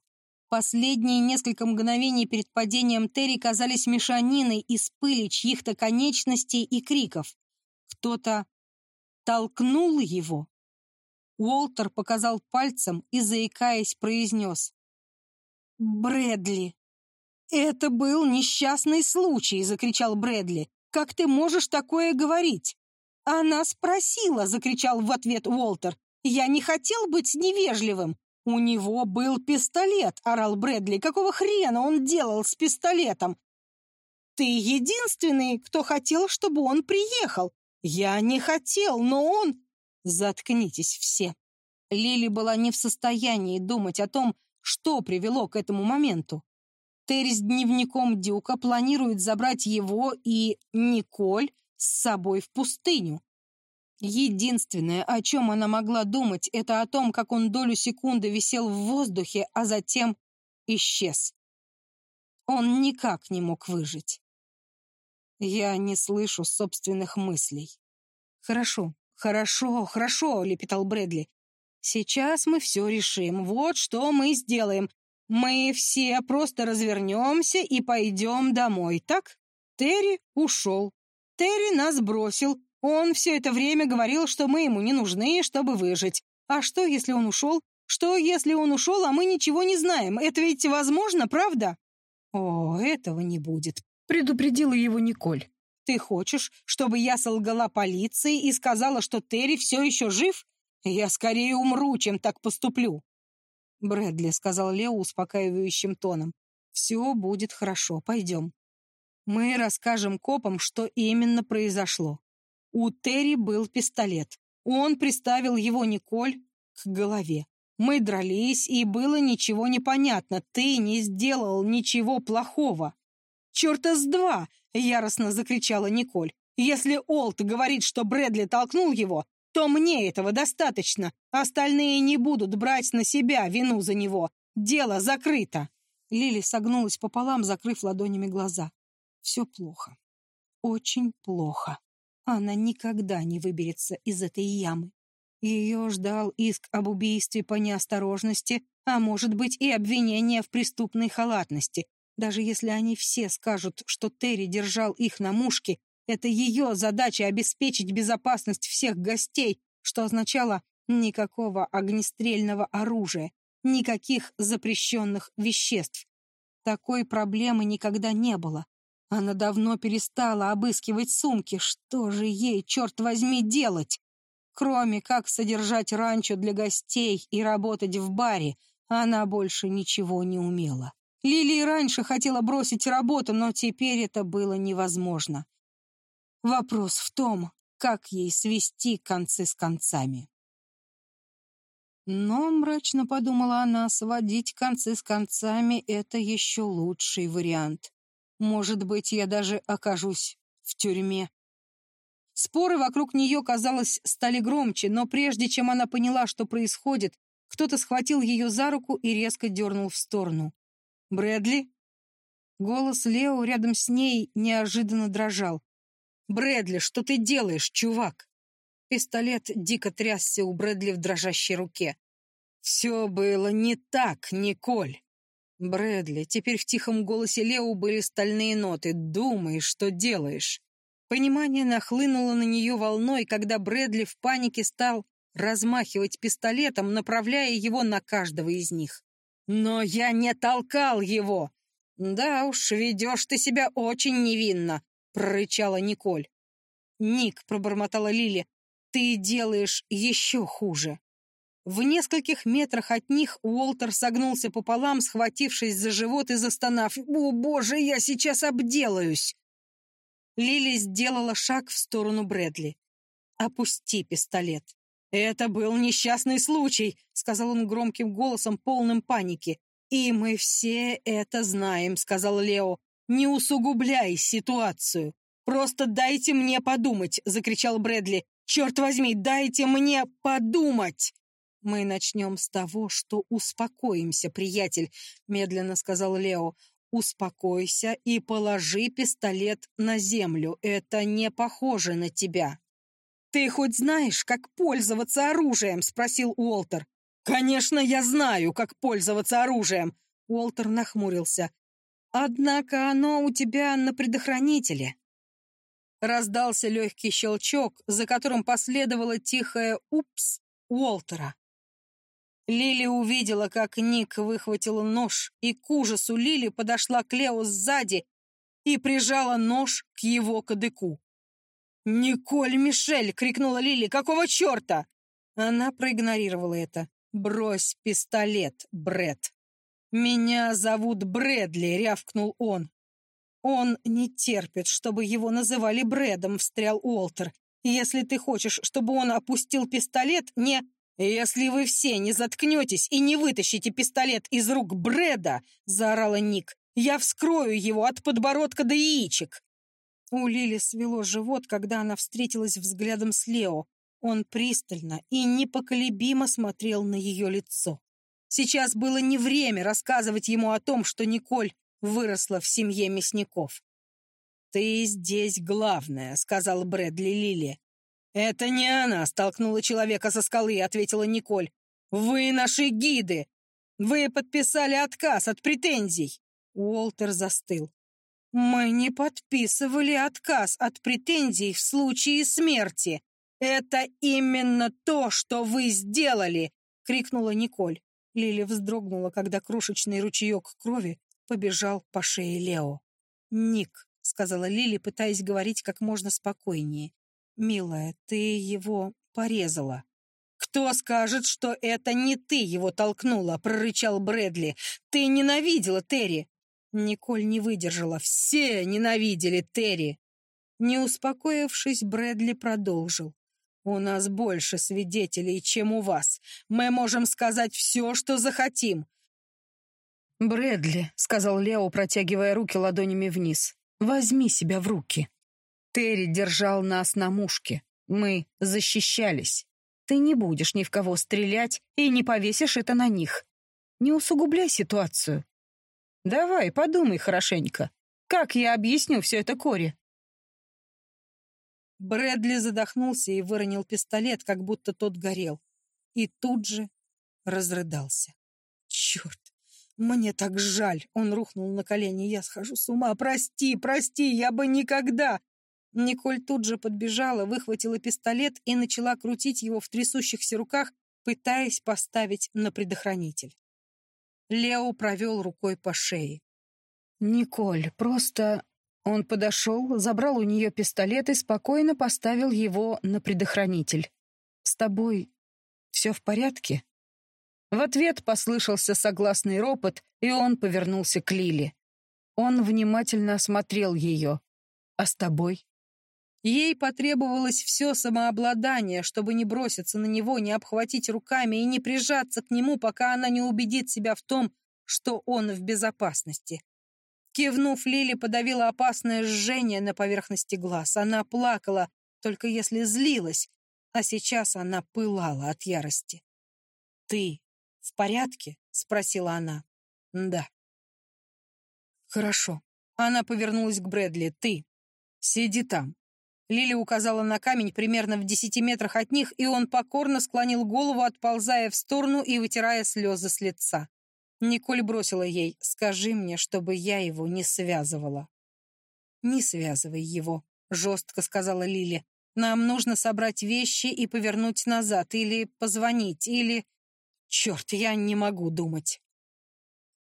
Последние несколько мгновений перед падением Терри казались мешаниной из пыли чьих-то конечностей и криков. Кто-то толкнул его. Уолтер показал пальцем и, заикаясь, произнес. «Брэдли!» «Это был несчастный случай!» — закричал Брэдли. «Как ты можешь такое говорить?» «Она спросила!» — закричал в ответ Уолтер. «Я не хотел быть невежливым. «У него был пистолет!» — орал Брэдли. «Какого хрена он делал с пистолетом?» «Ты единственный, кто хотел, чтобы он приехал!» «Я не хотел, но он...» «Заткнитесь все!» Лили была не в состоянии думать о том, что привело к этому моменту. Терри с дневником Дюка планирует забрать его и Николь с собой в пустыню. Единственное, о чем она могла думать, это о том, как он долю секунды висел в воздухе, а затем исчез. Он никак не мог выжить. Я не слышу собственных мыслей. «Хорошо, хорошо, хорошо», — лепетал Брэдли. «Сейчас мы все решим. Вот что мы сделаем. Мы все просто развернемся и пойдем домой, так? Терри ушел. Терри нас бросил. Он все это время говорил, что мы ему не нужны, чтобы выжить. А что, если он ушел? Что, если он ушел, а мы ничего не знаем? Это ведь возможно, правда? О, этого не будет, предупредила его Николь. Ты хочешь, чтобы я солгала полиции и сказала, что Терри все еще жив? Я скорее умру, чем так поступлю. Брэдли сказал Лео успокаивающим тоном. Все будет хорошо, пойдем. Мы расскажем копам, что именно произошло. У Терри был пистолет. Он приставил его Николь к голове. Мы дрались, и было ничего непонятно. Ты не сделал ничего плохого. «Черта с два!» — яростно закричала Николь. «Если Олт говорит, что Брэдли толкнул его, то мне этого достаточно. Остальные не будут брать на себя вину за него. Дело закрыто». Лили согнулась пополам, закрыв ладонями глаза. «Все плохо. Очень плохо» она никогда не выберется из этой ямы. Ее ждал иск об убийстве по неосторожности, а может быть и обвинение в преступной халатности. Даже если они все скажут, что Терри держал их на мушке, это ее задача обеспечить безопасность всех гостей, что означало никакого огнестрельного оружия, никаких запрещенных веществ. Такой проблемы никогда не было. Она давно перестала обыскивать сумки. Что же ей, черт возьми, делать? Кроме как содержать ранчо для гостей и работать в баре, она больше ничего не умела. Лили раньше хотела бросить работу, но теперь это было невозможно. Вопрос в том, как ей свести концы с концами. Но, мрачно подумала она, сводить концы с концами — это еще лучший вариант. Может быть, я даже окажусь в тюрьме. Споры вокруг нее, казалось, стали громче, но прежде чем она поняла, что происходит, кто-то схватил ее за руку и резко дернул в сторону. «Брэдли?» Голос Лео рядом с ней неожиданно дрожал. «Брэдли, что ты делаешь, чувак?» Пистолет дико трясся у Брэдли в дрожащей руке. «Все было не так, Николь. Брэдли, теперь в тихом голосе Лео были стальные ноты. «Думай, что делаешь». Понимание нахлынуло на нее волной, когда Брэдли в панике стал размахивать пистолетом, направляя его на каждого из них. «Но я не толкал его!» «Да уж, ведешь ты себя очень невинно», — прорычала Николь. «Ник», — пробормотала Лили, — «ты делаешь еще хуже». В нескольких метрах от них Уолтер согнулся пополам, схватившись за живот и застонав. «О, боже, я сейчас обделаюсь!» Лили сделала шаг в сторону Брэдли. «Опусти пистолет». «Это был несчастный случай», — сказал он громким голосом, полным паники. «И мы все это знаем», — сказал Лео. «Не усугубляй ситуацию». «Просто дайте мне подумать», — закричал Брэдли. Черт возьми, дайте мне подумать!» «Мы начнем с того, что успокоимся, приятель», — медленно сказал Лео. «Успокойся и положи пистолет на землю. Это не похоже на тебя». «Ты хоть знаешь, как пользоваться оружием?» — спросил Уолтер. «Конечно, я знаю, как пользоваться оружием!» Уолтер нахмурился. «Однако оно у тебя на предохранителе». Раздался легкий щелчок, за которым последовало тихое «упс» Уолтера. Лили увидела, как Ник выхватил нож, и к ужасу Лили подошла к Лео сзади и прижала нож к его кадыку. «Николь Мишель!» — крикнула Лили. «Какого черта?» Она проигнорировала это. «Брось пистолет, Бред. «Меня зовут Брэдли», — рявкнул он. «Он не терпит, чтобы его называли Брэдом», — встрял Уолтер. «Если ты хочешь, чтобы он опустил пистолет, не...» «Если вы все не заткнетесь и не вытащите пистолет из рук Брэда», — заорала Ник, «я вскрою его от подбородка до яичек». У Лили свело живот, когда она встретилась взглядом с Лео. Он пристально и непоколебимо смотрел на ее лицо. Сейчас было не время рассказывать ему о том, что Николь выросла в семье мясников. «Ты здесь главная», — сказал Брэдли Лили. «Это не она столкнула человека со скалы», — ответила Николь. «Вы наши гиды! Вы подписали отказ от претензий!» Уолтер застыл. «Мы не подписывали отказ от претензий в случае смерти. Это именно то, что вы сделали!» — крикнула Николь. Лили вздрогнула, когда крошечный ручеек крови побежал по шее Лео. «Ник», — сказала Лили, пытаясь говорить как можно спокойнее. «Милая, ты его порезала». «Кто скажет, что это не ты его толкнула?» — прорычал Брэдли. «Ты ненавидела Терри!» Николь не выдержала. Все ненавидели Терри. Не успокоившись, Брэдли продолжил. «У нас больше свидетелей, чем у вас. Мы можем сказать все, что захотим». «Брэдли», — сказал Лео, протягивая руки ладонями вниз, — «возьми себя в руки». Терри держал нас на мушке. Мы защищались. Ты не будешь ни в кого стрелять и не повесишь это на них. Не усугубляй ситуацию. Давай, подумай хорошенько. Как я объясню все это Кори? Брэдли задохнулся и выронил пистолет, как будто тот горел. И тут же разрыдался. Черт, мне так жаль. Он рухнул на колени. Я схожу с ума. Прости, прости, я бы никогда. Николь тут же подбежала, выхватила пистолет и начала крутить его в трясущихся руках, пытаясь поставить на предохранитель. Лео провел рукой по шее. «Николь, просто...» Он подошел, забрал у нее пистолет и спокойно поставил его на предохранитель. «С тобой все в порядке?» В ответ послышался согласный ропот, и он повернулся к Лиле. Он внимательно осмотрел ее. «А с тобой?» Ей потребовалось все самообладание, чтобы не броситься на него, не обхватить руками и не прижаться к нему, пока она не убедит себя в том, что он в безопасности. Кивнув, Лили подавила опасное жжение на поверхности глаз. Она плакала, только если злилась, а сейчас она пылала от ярости. «Ты в порядке?» — спросила она. «Да». «Хорошо». Она повернулась к Брэдли. «Ты сиди там». Лили указала на камень примерно в десяти метрах от них, и он покорно склонил голову, отползая в сторону и вытирая слезы с лица. Николь бросила ей «Скажи мне, чтобы я его не связывала». «Не связывай его», — жестко сказала Лили. «Нам нужно собрать вещи и повернуть назад, или позвонить, или...» «Черт, я не могу думать».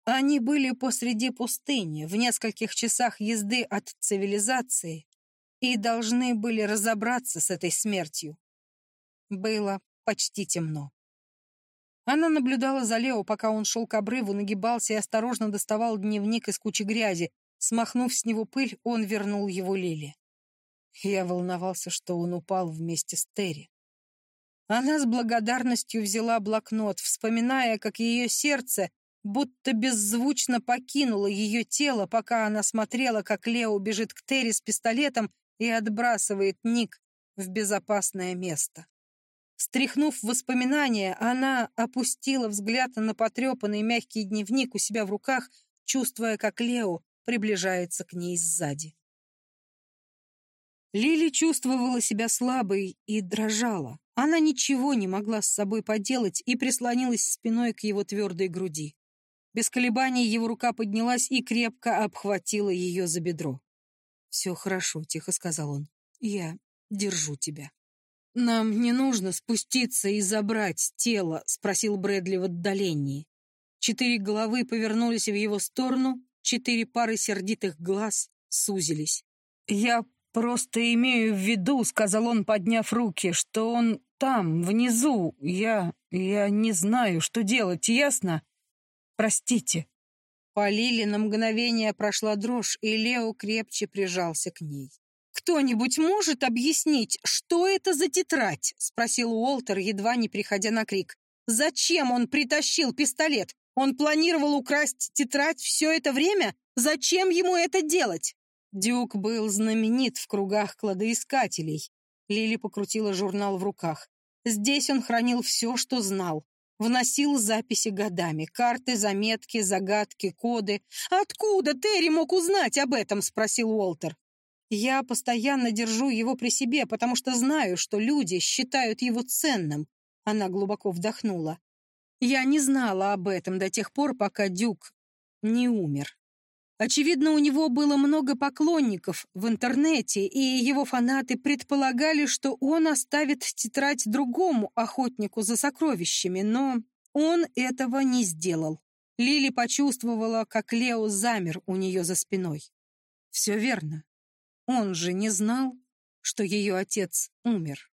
Они были посреди пустыни, в нескольких часах езды от цивилизации, и должны были разобраться с этой смертью. Было почти темно. Она наблюдала за Лео, пока он шел к обрыву, нагибался и осторожно доставал дневник из кучи грязи. Смахнув с него пыль, он вернул его Лиле. Я волновался, что он упал вместе с Терри. Она с благодарностью взяла блокнот, вспоминая, как ее сердце будто беззвучно покинуло ее тело, пока она смотрела, как Лео бежит к Терри с пистолетом и отбрасывает Ник в безопасное место. Стряхнув воспоминания, она опустила взгляд на потрепанный мягкий дневник у себя в руках, чувствуя, как Лео приближается к ней сзади. Лили чувствовала себя слабой и дрожала. Она ничего не могла с собой поделать и прислонилась спиной к его твердой груди. Без колебаний его рука поднялась и крепко обхватила ее за бедро. «Все хорошо», — тихо сказал он. «Я держу тебя». «Нам не нужно спуститься и забрать тело», — спросил Брэдли в отдалении. Четыре головы повернулись в его сторону, четыре пары сердитых глаз сузились. «Я просто имею в виду», — сказал он, подняв руки, — «что он там, внизу. Я... я не знаю, что делать, ясно? Простите». По Лиле на мгновение прошла дрожь, и Лео крепче прижался к ней. «Кто-нибудь может объяснить, что это за тетрадь?» — спросил Уолтер, едва не приходя на крик. «Зачем он притащил пистолет? Он планировал украсть тетрадь все это время? Зачем ему это делать?» Дюк был знаменит в кругах кладоискателей. Лили покрутила журнал в руках. Здесь он хранил все, что знал. Вносил записи годами, карты, заметки, загадки, коды. «Откуда Терри мог узнать об этом?» — спросил Уолтер. Я постоянно держу его при себе, потому что знаю, что люди считают его ценным. Она глубоко вдохнула. Я не знала об этом до тех пор, пока Дюк не умер. Очевидно, у него было много поклонников в интернете, и его фанаты предполагали, что он оставит тетрадь другому охотнику за сокровищами, но он этого не сделал. Лили почувствовала, как Лео замер у нее за спиной. Все верно. Он же не знал, что ее отец умер.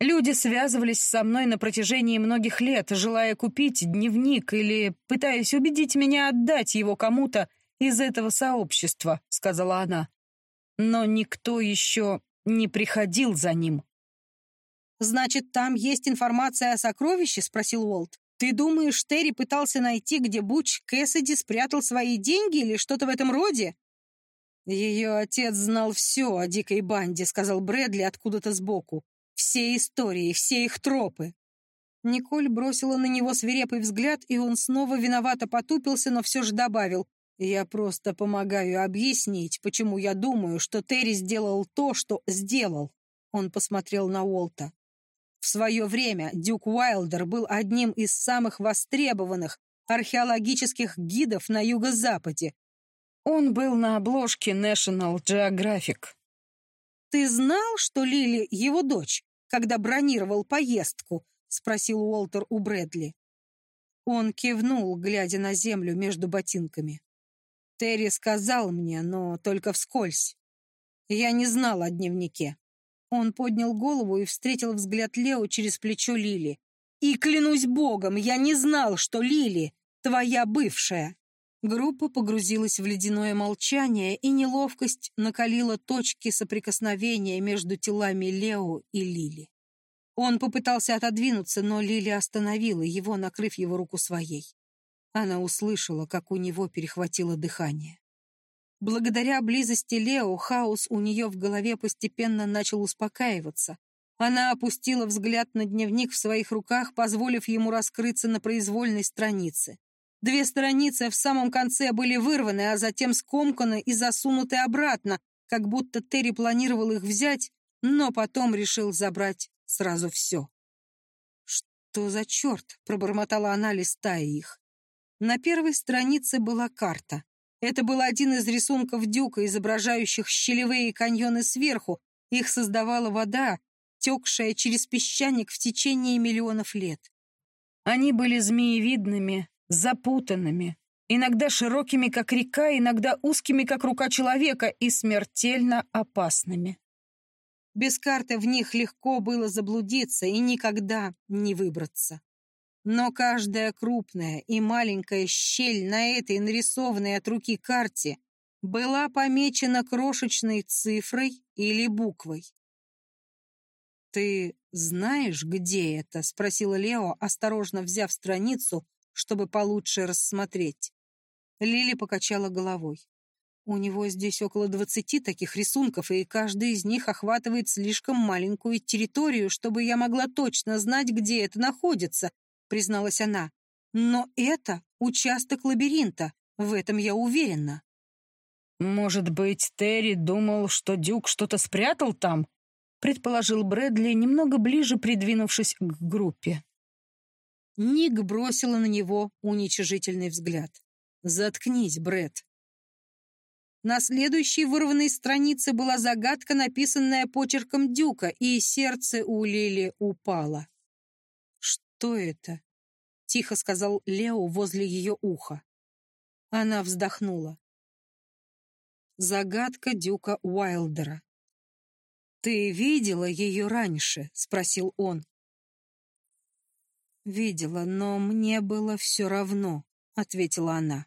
Люди связывались со мной на протяжении многих лет, желая купить дневник или пытаясь убедить меня отдать его кому-то из этого сообщества, сказала она. Но никто еще не приходил за ним. «Значит, там есть информация о сокровище?» — спросил Уолт. «Ты думаешь, Терри пытался найти, где Буч Кэссиди спрятал свои деньги или что-то в этом роде?» «Ее отец знал все о дикой банде», — сказал Брэдли откуда-то сбоку. «Все истории, все их тропы». Николь бросила на него свирепый взгляд, и он снова виновато потупился, но все же добавил. «Я просто помогаю объяснить, почему я думаю, что Терри сделал то, что сделал». Он посмотрел на Уолта. В свое время Дюк Уайлдер был одним из самых востребованных археологических гидов на юго-западе, он был на обложке National Geographic. «Ты знал, что Лили его дочь, когда бронировал поездку?» — спросил Уолтер у Брэдли. Он кивнул, глядя на землю между ботинками. Терри сказал мне, но только вскользь. Я не знал о дневнике. Он поднял голову и встретил взгляд Лео через плечо Лили. «И клянусь богом, я не знал, что Лили — твоя бывшая!» Группа погрузилась в ледяное молчание, и неловкость накалила точки соприкосновения между телами Лео и Лили. Он попытался отодвинуться, но Лили остановила его, накрыв его руку своей. Она услышала, как у него перехватило дыхание. Благодаря близости Лео хаос у нее в голове постепенно начал успокаиваться. Она опустила взгляд на дневник в своих руках, позволив ему раскрыться на произвольной странице. Две страницы в самом конце были вырваны, а затем скомканы и засунуты обратно, как будто Терри планировал их взять, но потом решил забрать сразу все. «Что за черт?» — пробормотала она, листая их. На первой странице была карта. Это был один из рисунков Дюка, изображающих щелевые каньоны сверху. Их создавала вода, текшая через песчаник в течение миллионов лет. Они были змеевидными, запутанными, иногда широкими, как река, иногда узкими, как рука человека, и смертельно опасными. Без карты в них легко было заблудиться и никогда не выбраться. Но каждая крупная и маленькая щель на этой нарисованной от руки карте была помечена крошечной цифрой или буквой. «Ты знаешь, где это?» — спросила Лео, осторожно взяв страницу чтобы получше рассмотреть. Лили покачала головой. У него здесь около двадцати таких рисунков, и каждый из них охватывает слишком маленькую территорию, чтобы я могла точно знать, где это находится, призналась она. Но это участок лабиринта, в этом я уверена.
Может быть, Терри думал, что Дюк что-то спрятал там? Предположил Брэдли, немного ближе придвинувшись к группе.
Ник бросила на него уничижительный взгляд. «Заткнись, Брэд. На следующей вырванной странице была загадка, написанная почерком Дюка, и сердце у Лили упало. «Что это?» — тихо сказал Лео возле ее уха. Она вздохнула. Загадка Дюка Уайлдера. «Ты видела ее раньше?» — спросил он. «Видела, но мне было все равно», — ответила она.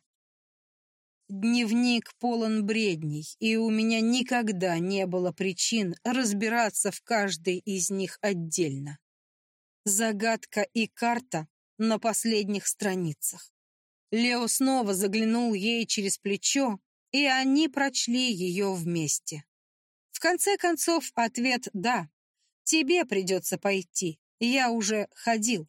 Дневник полон бредней, и у меня никогда не было причин разбираться в каждой из них отдельно. Загадка и карта на последних страницах. Лео снова заглянул ей через плечо, и они прочли ее вместе. В конце концов, ответ «да». Тебе придется пойти. Я уже ходил.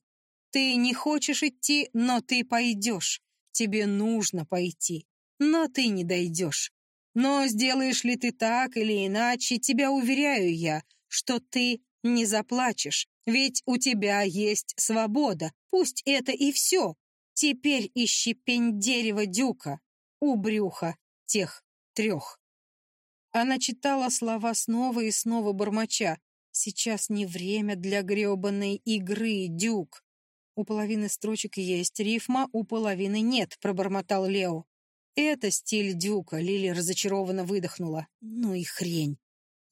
Ты не хочешь идти, но ты пойдешь. Тебе нужно пойти но ты не дойдешь. Но сделаешь ли ты так или иначе, тебя уверяю я, что ты не заплачешь, ведь у тебя есть свобода, пусть это и все. Теперь ищи пень дерева дюка у брюха тех трех. Она читала слова снова и снова бормоча. «Сейчас не время для гребаной игры, дюк». «У половины строчек есть рифма, у половины нет», — пробормотал Лео. «Это стиль Дюка», — Лили разочарованно выдохнула. «Ну и хрень».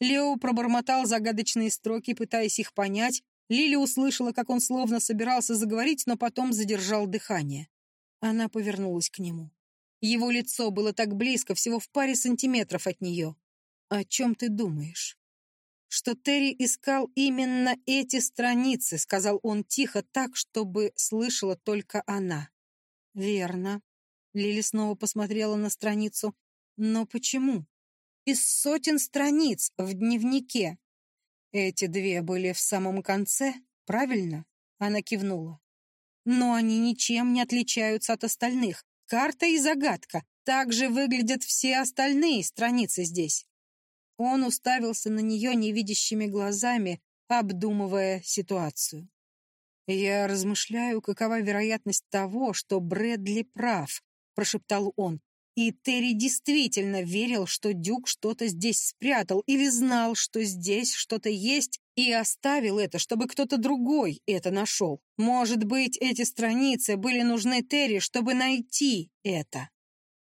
Лео пробормотал загадочные строки, пытаясь их понять. Лили услышала, как он словно собирался заговорить, но потом задержал дыхание. Она повернулась к нему. Его лицо было так близко, всего в паре сантиметров от нее. «О чем ты думаешь?» «Что Терри искал именно эти страницы», — сказал он тихо так, чтобы слышала только она. «Верно. Лили снова посмотрела на страницу. Но почему? Из сотен страниц в дневнике. Эти две были в самом конце, правильно? Она кивнула. Но они ничем не отличаются от остальных. Карта и загадка. Так же выглядят все остальные страницы здесь. Он уставился на нее невидящими глазами, обдумывая ситуацию. Я размышляю, какова вероятность того, что Брэдли прав, — прошептал он. И Терри действительно верил, что Дюк что-то здесь спрятал или знал, что здесь что-то есть, и оставил это, чтобы кто-то другой это нашел. Может быть, эти страницы были нужны Терри, чтобы найти это.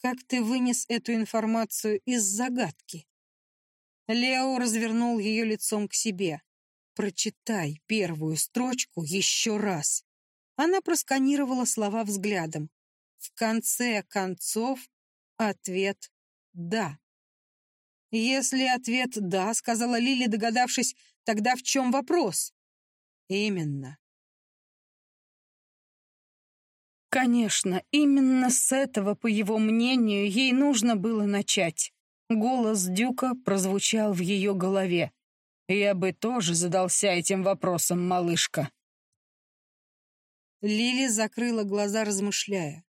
Как ты вынес эту информацию из загадки? Лео развернул ее лицом к себе. «Прочитай первую строчку еще раз». Она просканировала слова взглядом. В конце концов, ответ «да». «Если ответ «да», — сказала Лили, догадавшись, тогда в чем вопрос? Именно. Конечно, именно с этого, по его мнению, ей нужно было начать. Голос Дюка прозвучал в ее голове. «Я бы тоже задался этим вопросом, малышка». Лили закрыла глаза, размышляя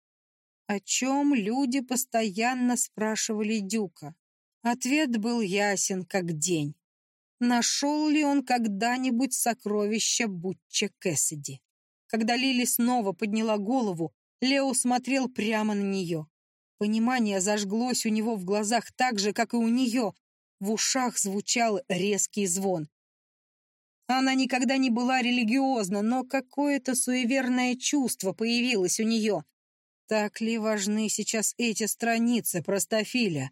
о чем люди постоянно спрашивали Дюка. Ответ был ясен, как день. Нашел ли он когда-нибудь сокровища Бутча Кэссиди? Когда Лили снова подняла голову, Лео смотрел прямо на нее. Понимание зажглось у него в глазах так же, как и у нее. В ушах звучал резкий звон. Она никогда не была религиозна, но какое-то суеверное чувство появилось у нее. Так ли важны сейчас эти страницы простофиля?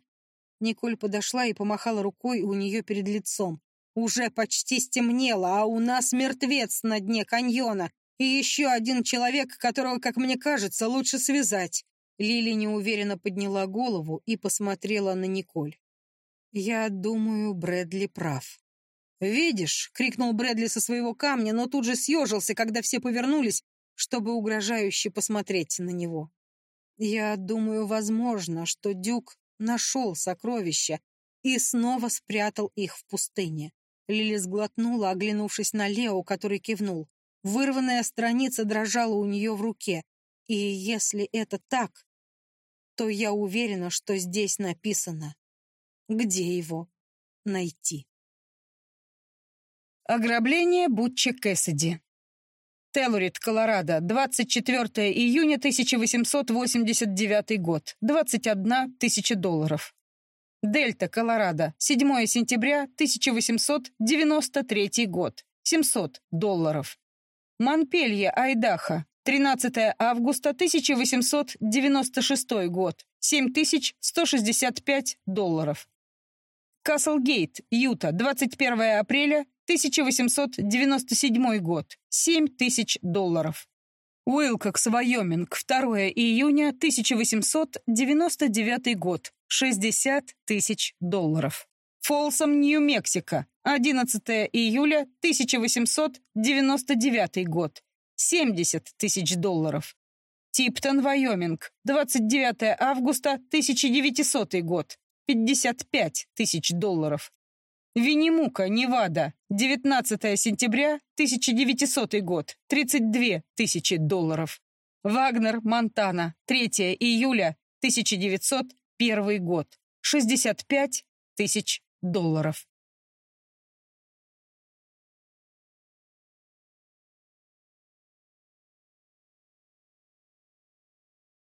Николь подошла и помахала рукой у нее перед лицом. Уже почти стемнело, а у нас мертвец на дне каньона. И еще один человек, которого, как мне кажется, лучше связать. Лили неуверенно подняла голову и посмотрела на Николь. «Я думаю, Брэдли прав». «Видишь?» — крикнул Брэдли со своего камня, но тут же съежился, когда все повернулись, чтобы угрожающе посмотреть на него. Я думаю, возможно, что Дюк нашел сокровища и снова спрятал их в пустыне. Лили сглотнула, оглянувшись на Лео, который кивнул. Вырванная страница дрожала у нее в руке. И если это так, то я уверена, что здесь написано, где его найти.
Ограбление Бутча Кэссиди. Теллурид, Колорадо, 24 июня 1889 год, 21 тысяча долларов. Дельта, Колорадо, 7 сентября 1893 год, 700 долларов. Монпелье, Айдахо, 13 августа 1896 год, 7165 долларов. Каслгейт, Юта, 21 апреля 1897 год. 7 тысяч долларов. Уилкокс, Вайоминг. 2 июня 1899 год. 60 тысяч долларов. Фолсом, Нью-Мексико. 11 июля 1899 год. 70 тысяч долларов. Типтон, Вайоминг. 29 августа 1900 год. 55 тысяч долларов. Виннимука, Невада, 19 сентября 1900 год, 32 тысячи долларов. Вагнер, Монтана, 3 июля 1901 год, 65 тысяч долларов.